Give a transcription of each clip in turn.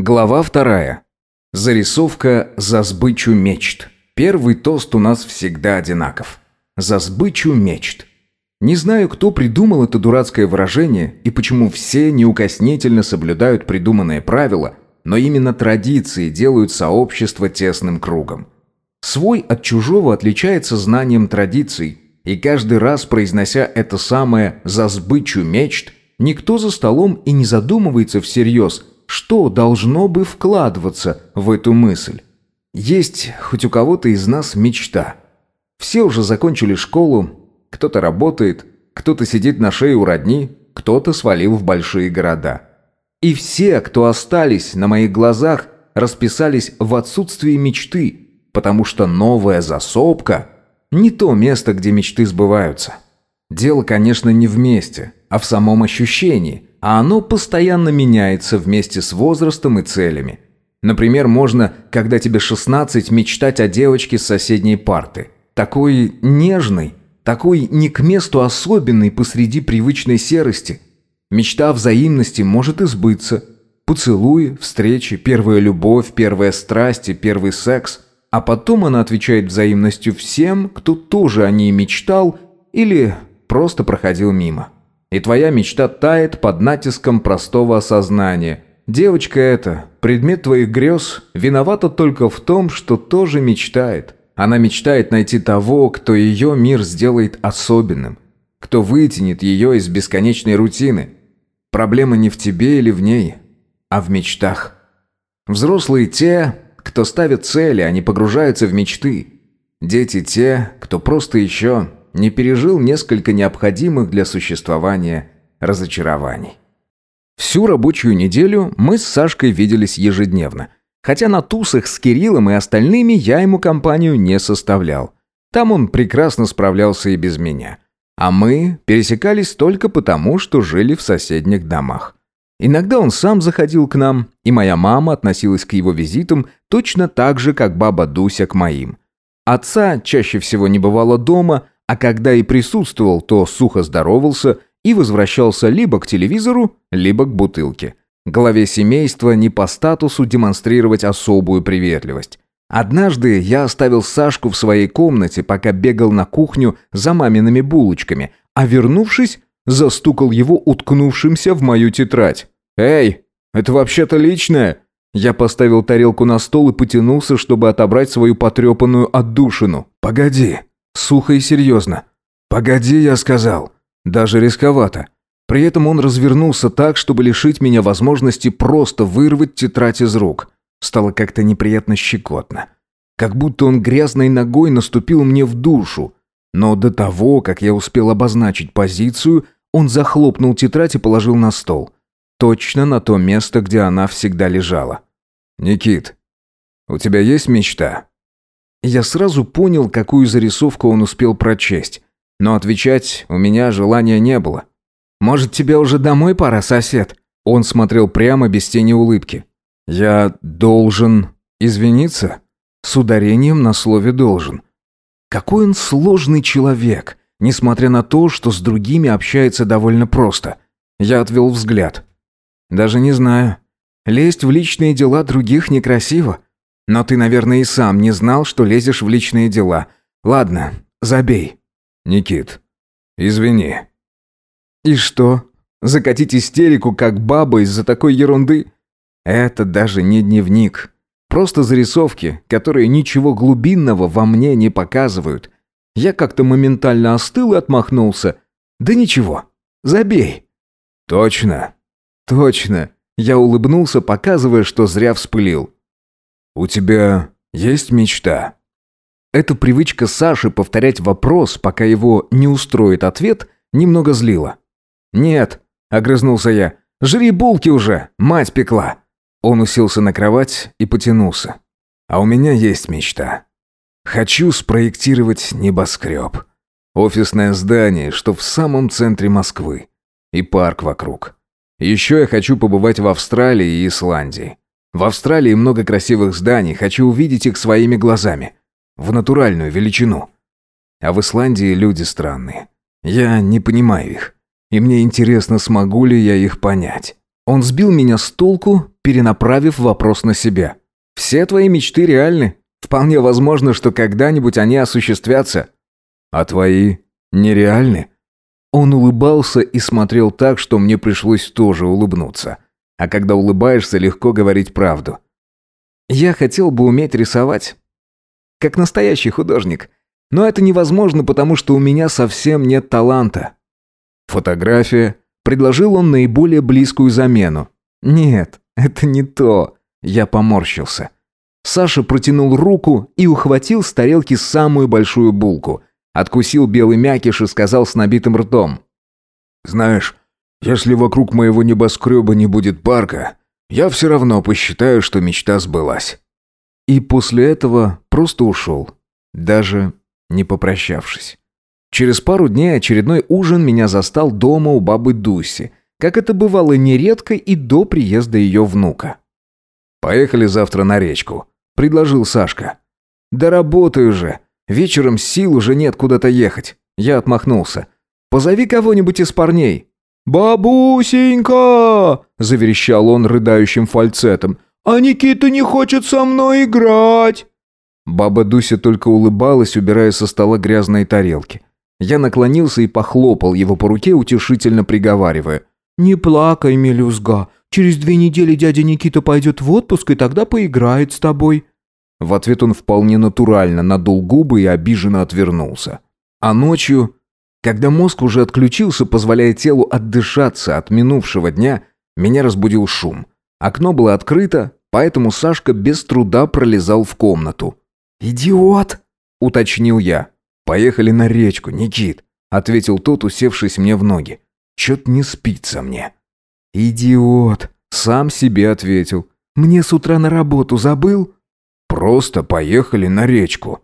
Глава вторая. Зарисовка «За сбычу мечт». Первый тост у нас всегда одинаков. «За сбычу мечт». Не знаю, кто придумал это дурацкое выражение и почему все неукоснительно соблюдают придуманные правила, но именно традиции делают сообщество тесным кругом. Свой от чужого отличается знанием традиций, и каждый раз, произнося это самое «за сбычу мечт», никто за столом и не задумывается всерьез – что должно бы вкладываться в эту мысль? Есть хоть у кого-то из нас мечта. Все уже закончили школу, кто-то работает, кто-то сидит на шее у родни, кто-то свалил в большие города. И все, кто остались на моих глазах, расписались в отсутствии мечты, потому что новая засопка – не то место, где мечты сбываются. Дело, конечно, не в месте, а в самом ощущении – а оно постоянно меняется вместе с возрастом и целями. Например, можно, когда тебе 16, мечтать о девочке с соседней парты. Такой нежной, такой не к месту особенной посреди привычной серости. Мечта взаимности может избыться. Поцелуи, встречи, первая любовь, первая страсть и первый секс. А потом она отвечает взаимностью всем, кто тоже о ней мечтал или просто проходил мимо. И твоя мечта тает под натиском простого осознания. Девочка эта, предмет твоих грез, виновата только в том, что тоже мечтает. Она мечтает найти того, кто ее мир сделает особенным, кто вытянет ее из бесконечной рутины. Проблема не в тебе или в ней, а в мечтах. Взрослые те, кто ставит цели, они погружаются в мечты. Дети те, кто просто еще не пережил несколько необходимых для существования разочарований. Всю рабочую неделю мы с Сашкой виделись ежедневно. Хотя на тусах с Кириллом и остальными я ему компанию не составлял. Там он прекрасно справлялся и без меня. А мы пересекались только потому, что жили в соседних домах. Иногда он сам заходил к нам, и моя мама относилась к его визитам точно так же, как баба Дуся к моим. Отца чаще всего не бывало дома, а когда и присутствовал, то сухо здоровался и возвращался либо к телевизору, либо к бутылке. Главе семейства не по статусу демонстрировать особую приветливость. Однажды я оставил Сашку в своей комнате, пока бегал на кухню за мамиными булочками, а вернувшись, застукал его уткнувшимся в мою тетрадь. «Эй, это вообще-то личное!» Я поставил тарелку на стол и потянулся, чтобы отобрать свою потрепанную отдушину. «Погоди, Сухо и серьезно. «Погоди, я сказал». Даже рисковато. При этом он развернулся так, чтобы лишить меня возможности просто вырвать тетрадь из рук. Стало как-то неприятно щекотно. Как будто он грязной ногой наступил мне в душу. Но до того, как я успел обозначить позицию, он захлопнул тетрадь и положил на стол. Точно на то место, где она всегда лежала. «Никит, у тебя есть мечта?» Я сразу понял, какую зарисовку он успел прочесть. Но отвечать у меня желания не было. «Может, тебе уже домой пора, сосед?» Он смотрел прямо, без тени улыбки. «Я должен извиниться?» С ударением на слове «должен». Какой он сложный человек, несмотря на то, что с другими общается довольно просто. Я отвел взгляд. «Даже не знаю. Лезть в личные дела других некрасиво. Но ты, наверное, и сам не знал, что лезешь в личные дела. Ладно, забей. Никит, извини. И что? Закатить истерику, как баба, из-за такой ерунды? Это даже не дневник. Просто зарисовки, которые ничего глубинного во мне не показывают. Я как-то моментально остыл и отмахнулся. Да ничего, забей. Точно? Точно. Я улыбнулся, показывая, что зря вспылил. «У тебя есть мечта?» Эта привычка Саши повторять вопрос, пока его не устроит ответ, немного злила. «Нет», — огрызнулся я, — «жри булки уже, мать пекла». Он уселся на кровать и потянулся. «А у меня есть мечта. Хочу спроектировать небоскреб. Офисное здание, что в самом центре Москвы. И парк вокруг. Еще я хочу побывать в Австралии и Исландии. В Австралии много красивых зданий, хочу увидеть их своими глазами. В натуральную величину. А в Исландии люди странные. Я не понимаю их. И мне интересно, смогу ли я их понять. Он сбил меня с толку, перенаправив вопрос на себя. «Все твои мечты реальны. Вполне возможно, что когда-нибудь они осуществятся». «А твои нереальны?» Он улыбался и смотрел так, что мне пришлось тоже улыбнуться. А когда улыбаешься, легко говорить правду. «Я хотел бы уметь рисовать. Как настоящий художник. Но это невозможно, потому что у меня совсем нет таланта». «Фотография?» Предложил он наиболее близкую замену. «Нет, это не то». Я поморщился. Саша протянул руку и ухватил с тарелки самую большую булку. Откусил белый мякиш и сказал с набитым ртом. «Знаешь, если вокруг моего небоскреба не будет парка, я все равно посчитаю, что мечта сбылась». И после этого просто ушел, даже не попрощавшись. Через пару дней очередной ужин меня застал дома у бабы Дуси, как это бывало нередко и до приезда ее внука. «Поехали завтра на речку», — предложил Сашка. «Да работаю же. Вечером сил уже нет куда-то ехать». Я отмахнулся. «Позови кого-нибудь из парней». «Бабусенька!» – заверещал он рыдающим фальцетом. «А Никита не хочет со мной играть!» Баба Дуся только улыбалась, убирая со стола грязные тарелки. Я наклонился и похлопал его по руке, утешительно приговаривая. «Не плакай, мелюзга. Через две недели дядя Никита пойдет в отпуск и тогда поиграет с тобой». В ответ он вполне натурально надул губы и обиженно отвернулся. А ночью, когда мозг уже отключился, позволяя телу отдышаться от минувшего дня, меня разбудил шум. Окно было открыто, поэтому Сашка без труда пролезал в комнату. «Идиот!» — уточнил я. «Поехали на речку, Никит», — ответил тот, усевшись мне в ноги. «Чё-то не спится мне». «Идиот!» — сам себе ответил. «Мне с утра на работу забыл?» «Просто поехали на речку».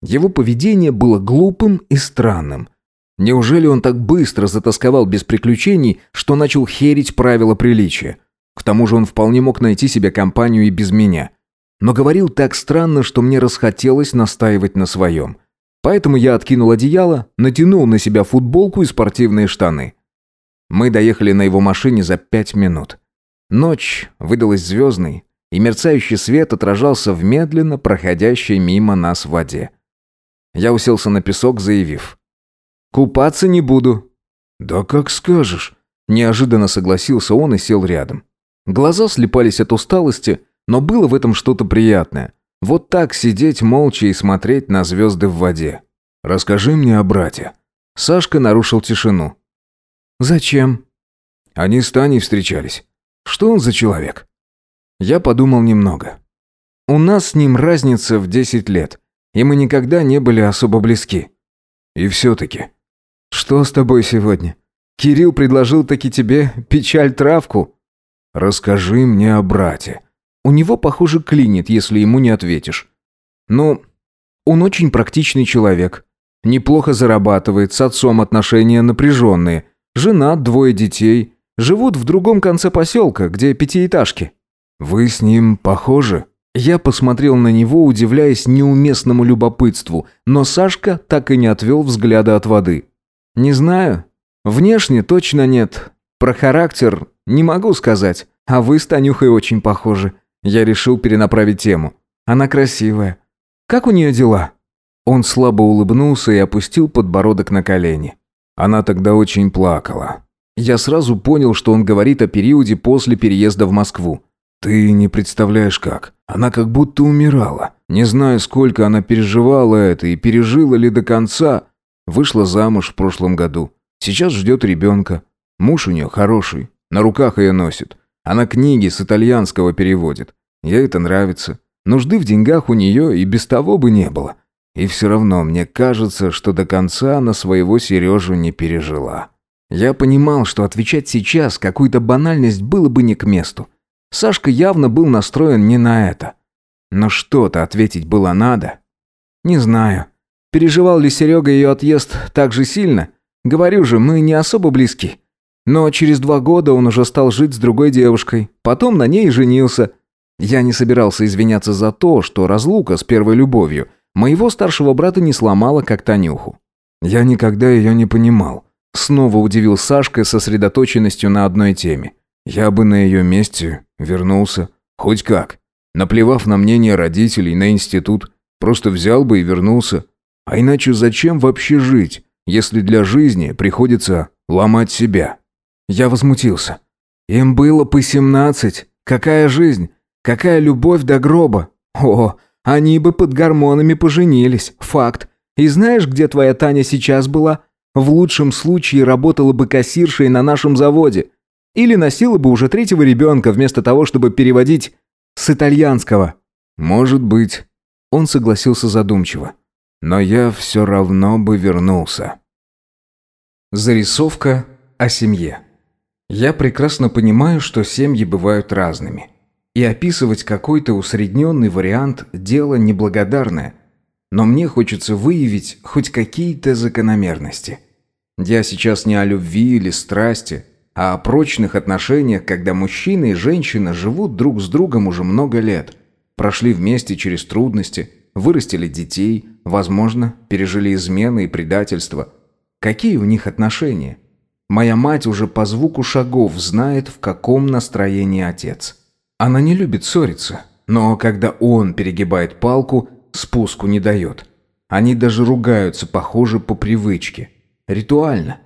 Его поведение было глупым и странным. Неужели он так быстро затасковал без приключений, что начал херить правила приличия? К тому же он вполне мог найти себе компанию и без меня. Но говорил так странно, что мне расхотелось настаивать на своем. Поэтому я откинул одеяло, натянул на себя футболку и спортивные штаны. Мы доехали на его машине за пять минут. Ночь выдалась звездной, и мерцающий свет отражался в медленно проходящей мимо нас воде. Я уселся на песок, заявив. «Купаться не буду». «Да как скажешь», – неожиданно согласился он и сел рядом. Глаза слепались от усталости, но было в этом что-то приятное. Вот так сидеть молча и смотреть на звезды в воде. Расскажи мне о брате». Сашка нарушил тишину. «Зачем?» Они с Таней встречались. Что он за человек? Я подумал немного. У нас с ним разница в десять лет, и мы никогда не были особо близки. И все-таки. Что с тобой сегодня? Кирилл предложил таки тебе печаль-травку? Расскажи мне о брате. У него, похоже, клинит, если ему не ответишь. Ну, он очень практичный человек. Неплохо зарабатывает, с отцом отношения напряженные. Женат, двое детей. Живут в другом конце поселка, где пятиэтажки. Вы с ним похожи? Я посмотрел на него, удивляясь неуместному любопытству, но Сашка так и не отвел взгляда от воды. «Не знаю. Внешне точно нет. Про характер не могу сказать. А вы с Танюхой очень похожи. Я решил перенаправить тему. Она красивая. Как у нее дела?» Он слабо улыбнулся и опустил подбородок на колени. Она тогда очень плакала. Я сразу понял, что он говорит о периоде после переезда в Москву. Ты не представляешь как. Она как будто умирала. Не знаю, сколько она переживала это и пережила ли до конца. Вышла замуж в прошлом году. Сейчас ждет ребенка. Муж у нее хороший. На руках ее носит. Она книги с итальянского переводит. Ей это нравится. Нужды в деньгах у нее и без того бы не было. И все равно мне кажется, что до конца она своего Сережу не пережила. Я понимал, что отвечать сейчас какую-то банальность было бы не к месту. Сашка явно был настроен не на это. Но что-то ответить было надо. Не знаю. Переживал ли Серега ее отъезд так же сильно? Говорю же, мы не особо близки. Но через два года он уже стал жить с другой девушкой. Потом на ней и женился. Я не собирался извиняться за то, что разлука с первой любовью моего старшего брата не сломала, как Танюху. Я никогда ее не понимал. Снова удивил Сашка сосредоточенностью на одной теме. Я бы на ее месте вернулся. Хоть как. Наплевав на мнение родителей, на институт, просто взял бы и вернулся. А иначе зачем вообще жить, если для жизни приходится ломать себя? Я возмутился. Им было по семнадцать. Какая жизнь? Какая любовь до гроба? О, они бы под гормонами поженились. Факт. И знаешь, где твоя Таня сейчас была? В лучшем случае работала бы кассиршей на нашем заводе. Или носила бы уже третьего ребенка, вместо того, чтобы переводить с итальянского. Может быть. Он согласился задумчиво. Но я все равно бы вернулся. Зарисовка о семье. Я прекрасно понимаю, что семьи бывают разными. И описывать какой-то усредненный вариант – дело неблагодарное. Но мне хочется выявить хоть какие-то закономерности – я сейчас не о любви или страсти, а о прочных отношениях, когда мужчина и женщина живут друг с другом уже много лет. Прошли вместе через трудности, вырастили детей, возможно, пережили измены и предательство. Какие у них отношения? Моя мать уже по звуку шагов знает, в каком настроении отец. Она не любит ссориться, но когда он перегибает палку, спуску не дает. Они даже ругаются, похоже, по привычке – Ритуально.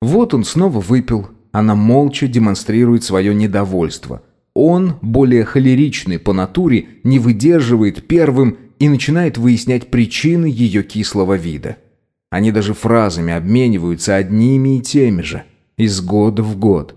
Вот он снова выпил. Она молча демонстрирует свое недовольство. Он, более холеричный по натуре, не выдерживает первым и начинает выяснять причины ее кислого вида. Они даже фразами обмениваются одними и теми же, из года в год.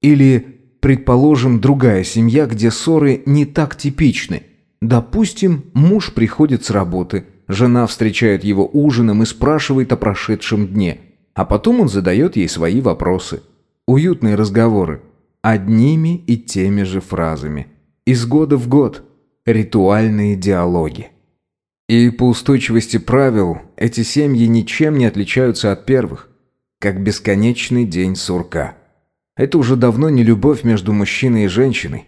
Или, предположим, другая семья, где ссоры не так типичны. Допустим, муж приходит с работы, жена встречает его ужином и спрашивает о прошедшем дне – а потом он задает ей свои вопросы. Уютные разговоры. Одними и теми же фразами. Из года в год. Ритуальные диалоги. И по устойчивости правил эти семьи ничем не отличаются от первых. Как бесконечный день сурка. Это уже давно не любовь между мужчиной и женщиной.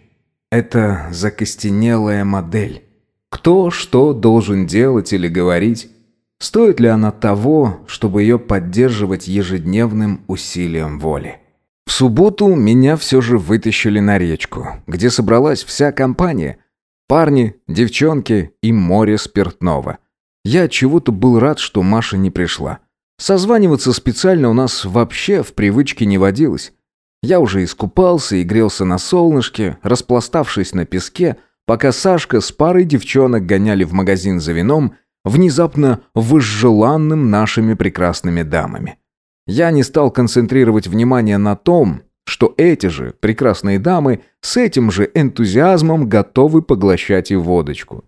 Это закостенелая модель. Кто что должен делать или говорить, Стоит ли она того, чтобы ее поддерживать ежедневным усилием воли? В субботу меня все же вытащили на речку, где собралась вся компания. Парни, девчонки и море спиртного. Я чего-то был рад, что Маша не пришла. Созваниваться специально у нас вообще в привычке не водилось. Я уже искупался и грелся на солнышке, распластавшись на песке, пока Сашка с парой девчонок гоняли в магазин за вином внезапно возжеланным нашими прекрасными дамами. Я не стал концентрировать внимание на том, что эти же прекрасные дамы с этим же энтузиазмом готовы поглощать и водочку.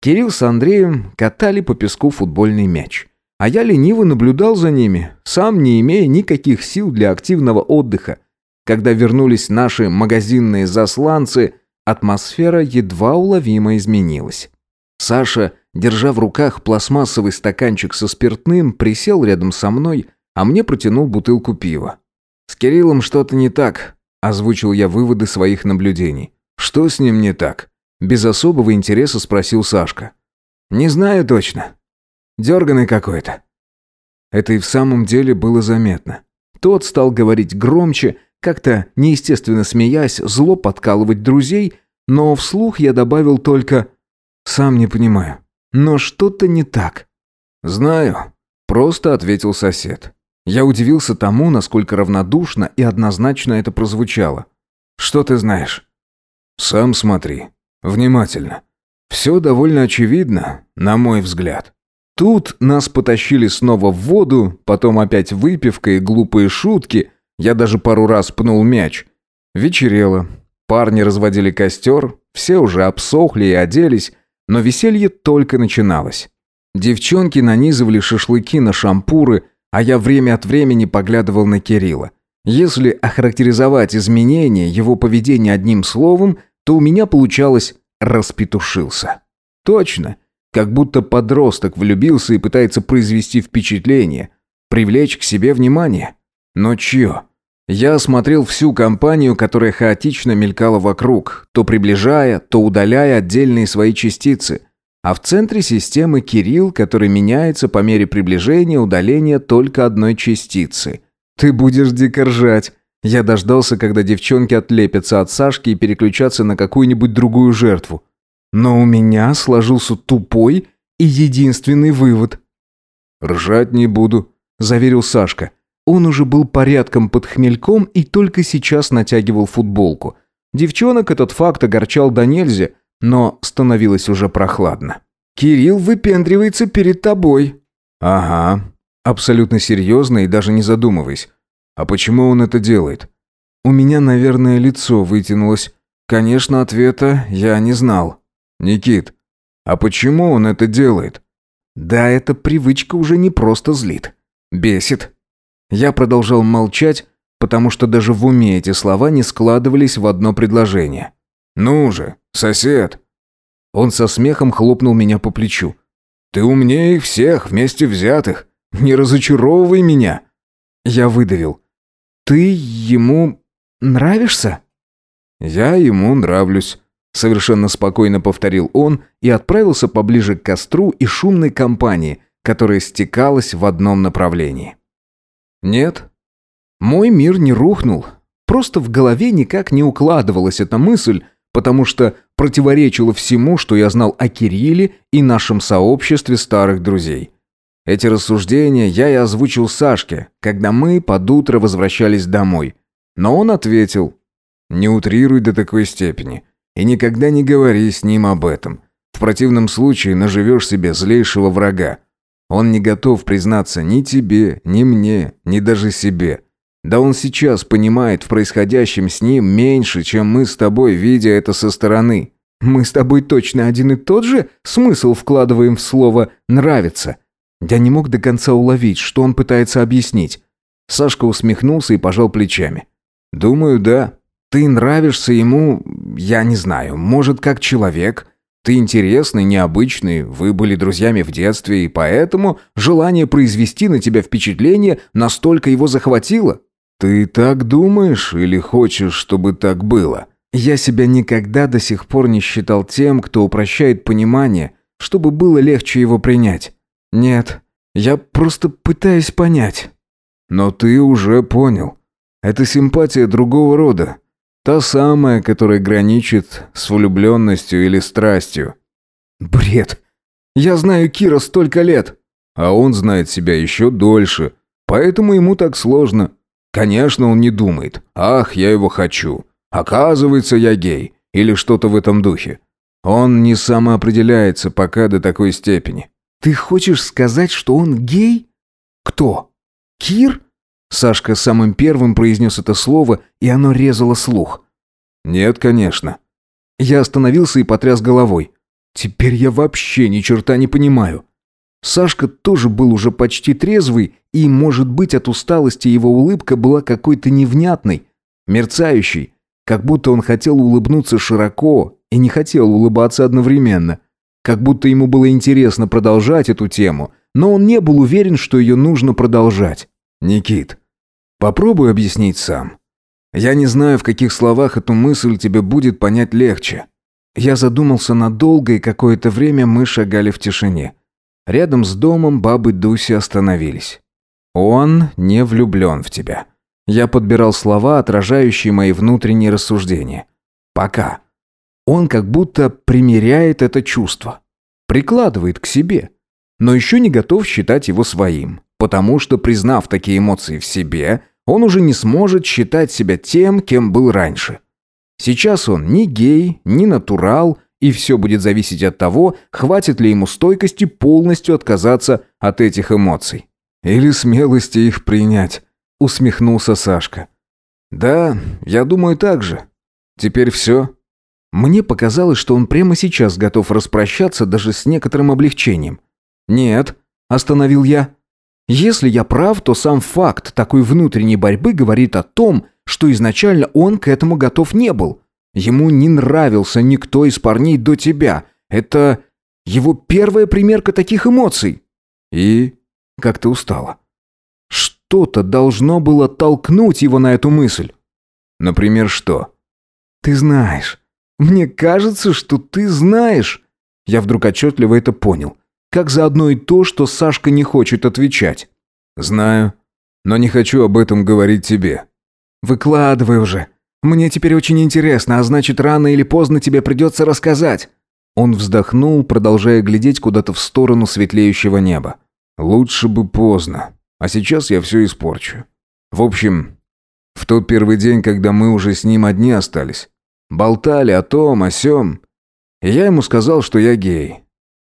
Кирилл с Андреем катали по песку футбольный мяч, а я лениво наблюдал за ними, сам не имея никаких сил для активного отдыха. Когда вернулись наши магазинные засланцы, атмосфера едва уловимо изменилась. Саша держа в руках пластмассовый стаканчик со спиртным, присел рядом со мной, а мне протянул бутылку пива. «С Кириллом что-то не так», – озвучил я выводы своих наблюдений. «Что с ним не так?» – без особого интереса спросил Сашка. «Не знаю точно. Дерганый какой-то». Это и в самом деле было заметно. Тот стал говорить громче, как-то неестественно смеясь, зло подкалывать друзей, но вслух я добавил только «сам не понимаю». Но что-то не так. «Знаю», – просто ответил сосед. Я удивился тому, насколько равнодушно и однозначно это прозвучало. «Что ты знаешь?» «Сам смотри. Внимательно. Все довольно очевидно, на мой взгляд». Тут нас потащили снова в воду, потом опять выпивка и глупые шутки. Я даже пару раз пнул мяч. Вечерело. Парни разводили костер, все уже обсохли и оделись, но веселье только начиналось. Девчонки нанизывали шашлыки на шампуры, а я время от времени поглядывал на Кирилла. Если охарактеризовать изменения его поведения одним словом, то у меня получалось «распетушился». Точно, как будто подросток влюбился и пытается произвести впечатление, привлечь к себе внимание. Но чье? Я осмотрел всю компанию, которая хаотично мелькала вокруг, то приближая, то удаляя отдельные свои частицы. А в центре системы Кирилл, который меняется по мере приближения удаления только одной частицы. Ты будешь дико ржать. Я дождался, когда девчонки отлепятся от Сашки и переключатся на какую-нибудь другую жертву. Но у меня сложился тупой и единственный вывод. «Ржать не буду», – заверил Сашка. Он уже был порядком под хмельком и только сейчас натягивал футболку. Девчонок этот факт огорчал до нельзя, но становилось уже прохладно. «Кирилл выпендривается перед тобой». «Ага», абсолютно серьезно и даже не задумываясь. А почему он это делает? У меня, наверное, лицо вытянулось. Конечно, ответа я не знал. Никит, а почему он это делает? Да, эта привычка уже не просто злит. Бесит. Я продолжал молчать, потому что даже в уме эти слова не складывались в одно предложение. «Ну же, сосед!» Он со смехом хлопнул меня по плечу. «Ты умнее их всех, вместе взятых. Не разочаровывай меня!» Я выдавил. «Ты ему нравишься?» «Я ему нравлюсь», — совершенно спокойно повторил он и отправился поближе к костру и шумной компании, которая стекалась в одном направлении. «Нет, мой мир не рухнул. Просто в голове никак не укладывалась эта мысль, потому что противоречила всему, что я знал о Кирилле и нашем сообществе старых друзей. Эти рассуждения я и озвучил Сашке, когда мы под утро возвращались домой. Но он ответил, «Не утрируй до такой степени и никогда не говори с ним об этом. В противном случае наживешь себе злейшего врага. Он не готов признаться ни тебе, ни мне, ни даже себе. Да он сейчас понимает в происходящем с ним меньше, чем мы с тобой, видя это со стороны. Мы с тобой точно один и тот же смысл вкладываем в слово «нравится». Я не мог до конца уловить, что он пытается объяснить. Сашка усмехнулся и пожал плечами. «Думаю, да. Ты нравишься ему, я не знаю, может, как человек. Ты интересный, необычный, вы были друзьями в детстве, и поэтому желание произвести на тебя впечатление настолько его захватило. Ты так думаешь или хочешь, чтобы так было?» Я себя никогда до сих пор не считал тем, кто упрощает понимание, чтобы было легче его принять. «Нет, я просто пытаюсь понять». «Но ты уже понял. Это симпатия другого рода. Та самая, которая граничит с влюбленностью или страстью». «Бред. Я знаю Кира столько лет». А он знает себя еще дольше, поэтому ему так сложно. Конечно, он не думает «Ах, я его хочу». Оказывается, я гей. Или что-то в этом духе. Он не самоопределяется пока до такой степени. «Ты хочешь сказать, что он гей?» «Кто? Кир?» Сашка самым первым произнес это слово, и оно резало слух. «Нет, конечно». Я остановился и потряс головой. «Теперь я вообще ни черта не понимаю». Сашка тоже был уже почти трезвый, и, может быть, от усталости его улыбка была какой-то невнятной, мерцающей, как будто он хотел улыбнуться широко и не хотел улыбаться одновременно – как будто ему было интересно продолжать эту тему, но он не был уверен, что ее нужно продолжать. «Никит, попробуй объяснить сам. Я не знаю, в каких словах эту мысль тебе будет понять легче». Я задумался надолго, и какое-то время мы шагали в тишине. Рядом с домом бабы Дуси остановились. «Он не влюблен в тебя». Я подбирал слова, отражающие мои внутренние рассуждения. «Пока. Он как будто примеряет это чувство, прикладывает к себе, но еще не готов считать его своим, потому что, признав такие эмоции в себе, он уже не сможет считать себя тем, кем был раньше. Сейчас он ни гей, ни натурал, и все будет зависеть от того, хватит ли ему стойкости полностью отказаться от этих эмоций. Или смелости их принять, усмехнулся Сашка. Да, я думаю так же. Теперь все. Мне показалось, что он прямо сейчас готов распрощаться даже с некоторым облегчением. «Нет», – остановил я. «Если я прав, то сам факт такой внутренней борьбы говорит о том, что изначально он к этому готов не был. Ему не нравился никто из парней до тебя. Это его первая примерка таких эмоций». «И?» как ты устала. Что-то должно было толкнуть его на эту мысль. Например, что? Ты знаешь, мне кажется, что ты знаешь». Я вдруг отчетливо это понял. Как заодно и то, что Сашка не хочет отвечать. «Знаю, но не хочу об этом говорить тебе». Выкладывай уже. Мне теперь очень интересно, а значит, рано или поздно тебе придется рассказать». Он вздохнул, продолжая глядеть куда-то в сторону светлеющего неба. «Лучше бы поздно. А сейчас я все испорчу. В общем, в тот первый день, когда мы уже с ним одни остались, болтали о том, о сём, я ему сказал, что я гей.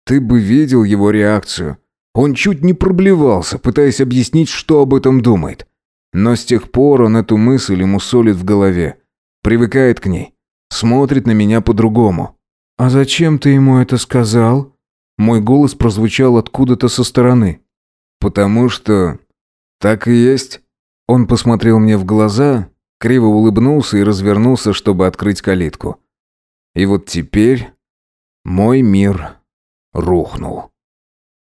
Ты бы видел его реакцию. Он чуть не проблевался, пытаясь объяснить, что об этом думает. Но с тех пор он эту мысль ему солит в голове. Привыкает к ней. Смотрит на меня по-другому. «А зачем ты ему это сказал?» Мой голос прозвучал откуда-то со стороны. «Потому что... так и есть». Он посмотрел мне в глаза, криво улыбнулся и развернулся, чтобы открыть калитку. И вот теперь мой мир рухнул.